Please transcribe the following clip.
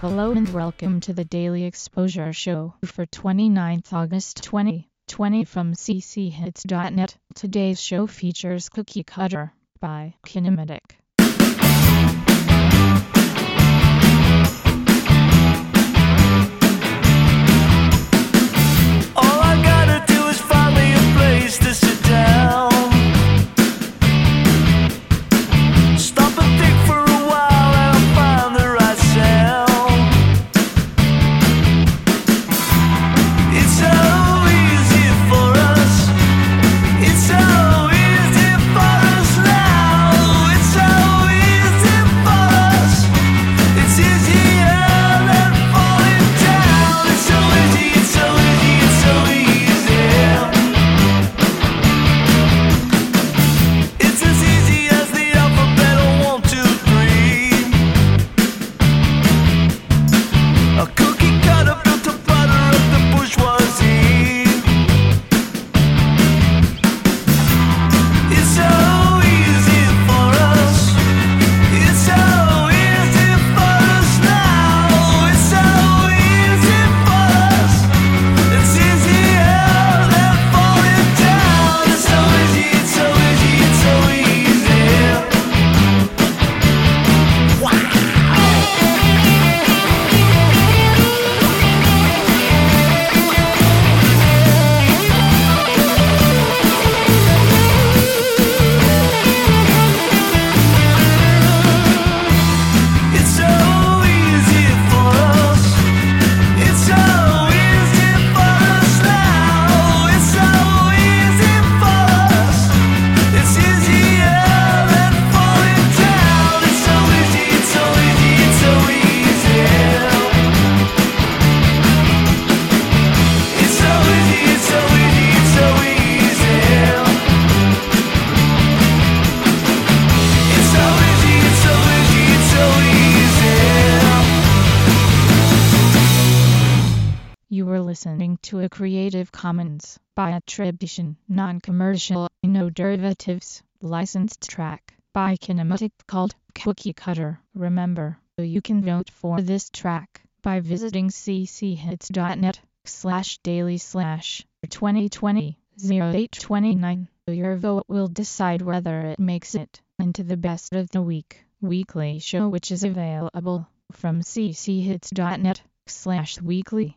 Hello and welcome to the Daily Exposure Show for 29th August 2020 from cchits.net. Today's show features Cookie Cutter by Kinematic. You were listening to a Creative Commons by attribution, non-commercial, no derivatives, licensed track by Kinematic called Cookie Cutter. Remember, you can vote for this track by visiting cchits.net slash daily slash 2020 0829. Your vote will decide whether it makes it into the best of the week weekly show which is available from cchits.net slash weekly.